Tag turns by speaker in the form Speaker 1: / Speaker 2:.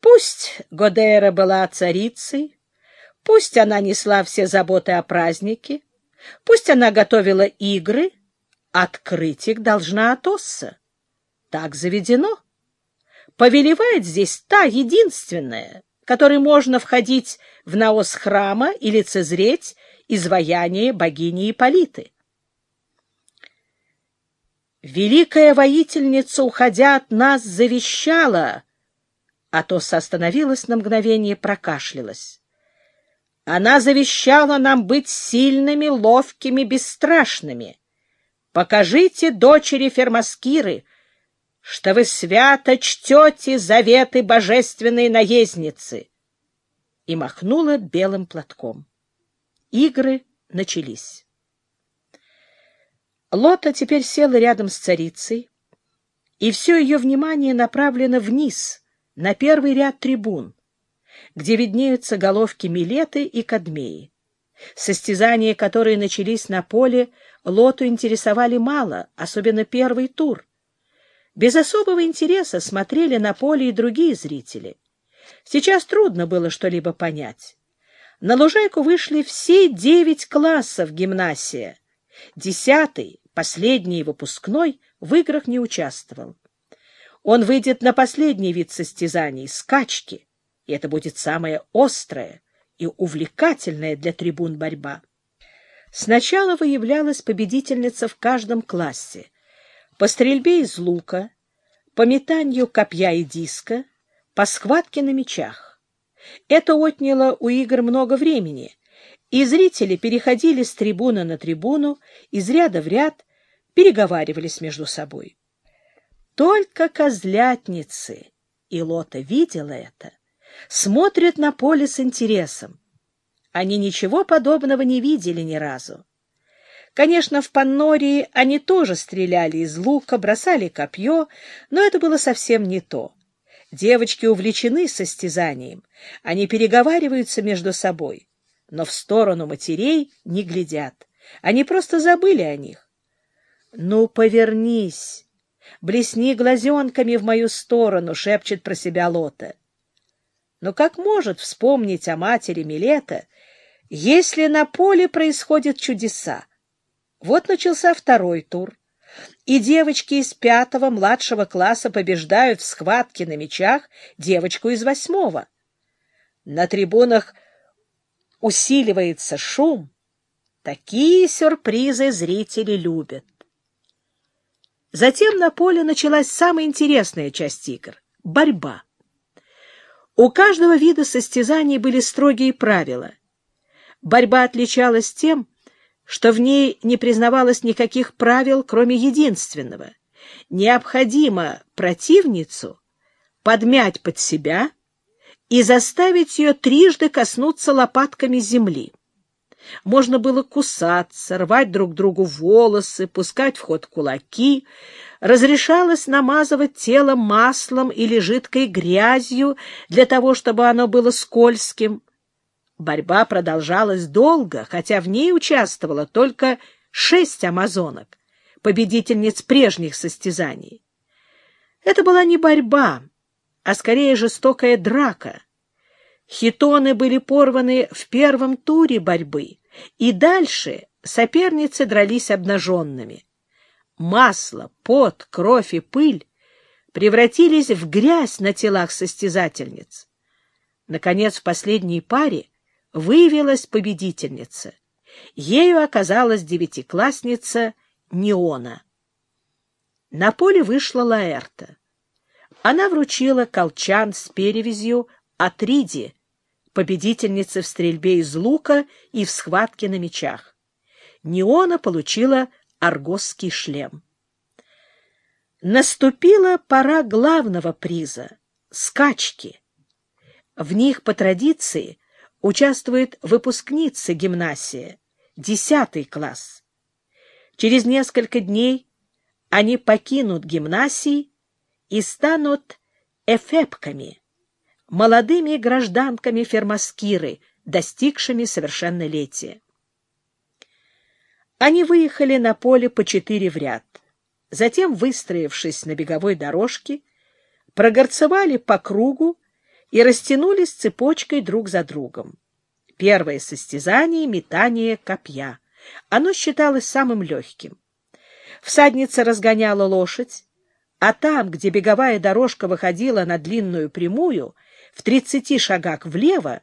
Speaker 1: Пусть Годера была царицей, пусть она несла все заботы о празднике, пусть она готовила игры, открыть их должна Атосса. Так заведено. Повелевает здесь та единственная, которой можно входить в наос храма и лицезреть изваяние богини Иполиты. Великая воительница, уходя от нас, завещала, Атос остановилась на мгновение прокашлялась. Она завещала нам быть сильными, ловкими, бесстрашными. Покажите дочери Фермаскиры, что вы свято чтете заветы божественной наездницы. И махнула белым платком. Игры начались. Лота теперь села рядом с царицей, и все ее внимание направлено вниз, на первый ряд трибун, где виднеются головки Милеты и Кадмеи. Состязания, которые начались на поле, Лоту интересовали мало, особенно первый тур. Без особого интереса смотрели на поле и другие зрители. Сейчас трудно было что-либо понять. На лужайку вышли все девять классов гимнасия. Десятый, последний выпускной, в играх не участвовал. Он выйдет на последний вид состязаний — скачки, и это будет самая острая и увлекательная для трибун борьба. Сначала выявлялась победительница в каждом классе. По стрельбе из лука, по метанию копья и диска, по схватке на мечах. Это отняло у игр много времени, и зрители переходили с трибуны на трибуну, из ряда в ряд, переговаривались между собой. Только козлятницы, и Лота видела это, смотрят на поле с интересом. Они ничего подобного не видели ни разу. Конечно, в Паннории они тоже стреляли из лука, бросали копье, но это было совсем не то. Девочки увлечены состязанием, они переговариваются между собой, но в сторону матерей не глядят. Они просто забыли о них. «Ну, повернись!» Блесни глазенками в мою сторону, — шепчет про себя Лота. Но как может вспомнить о матери Милета, если на поле происходят чудеса? Вот начался второй тур, и девочки из пятого младшего класса побеждают в схватке на мечах девочку из восьмого. На трибунах усиливается шум. Такие сюрпризы зрители любят. Затем на поле началась самая интересная часть игр — борьба. У каждого вида состязаний были строгие правила. Борьба отличалась тем, что в ней не признавалось никаких правил, кроме единственного. Необходимо противницу подмять под себя и заставить ее трижды коснуться лопатками земли. Можно было кусаться, рвать друг другу волосы, пускать в ход кулаки. Разрешалось намазывать тело маслом или жидкой грязью для того, чтобы оно было скользким. Борьба продолжалась долго, хотя в ней участвовало только шесть амазонок, победительниц прежних состязаний. Это была не борьба, а скорее жестокая драка — Хитоны были порваны в первом туре борьбы, и дальше соперницы дрались обнаженными. Масло, пот, кровь и пыль превратились в грязь на телах состязательниц. Наконец, в последней паре выявилась победительница. Ею оказалась девятиклассница Неона. На поле вышла Лаэрта. Она вручила колчан с перевязью Атриде, победительница в стрельбе из лука и в схватке на мечах. Неона получила аргосский шлем. Наступила пора главного приза — скачки. В них, по традиции, участвуют выпускницы гимнасия, десятый класс. Через несколько дней они покинут гимнасии и станут эфепками, молодыми гражданками Фермаскиры, достигшими совершеннолетия. Они выехали на поле по четыре в ряд. Затем, выстроившись на беговой дорожке, прогорцевали по кругу и растянулись цепочкой друг за другом. Первое состязание — метание копья. Оно считалось самым легким. Всадница разгоняла лошадь, а там, где беговая дорожка выходила на длинную прямую, в тридцати шагах влево,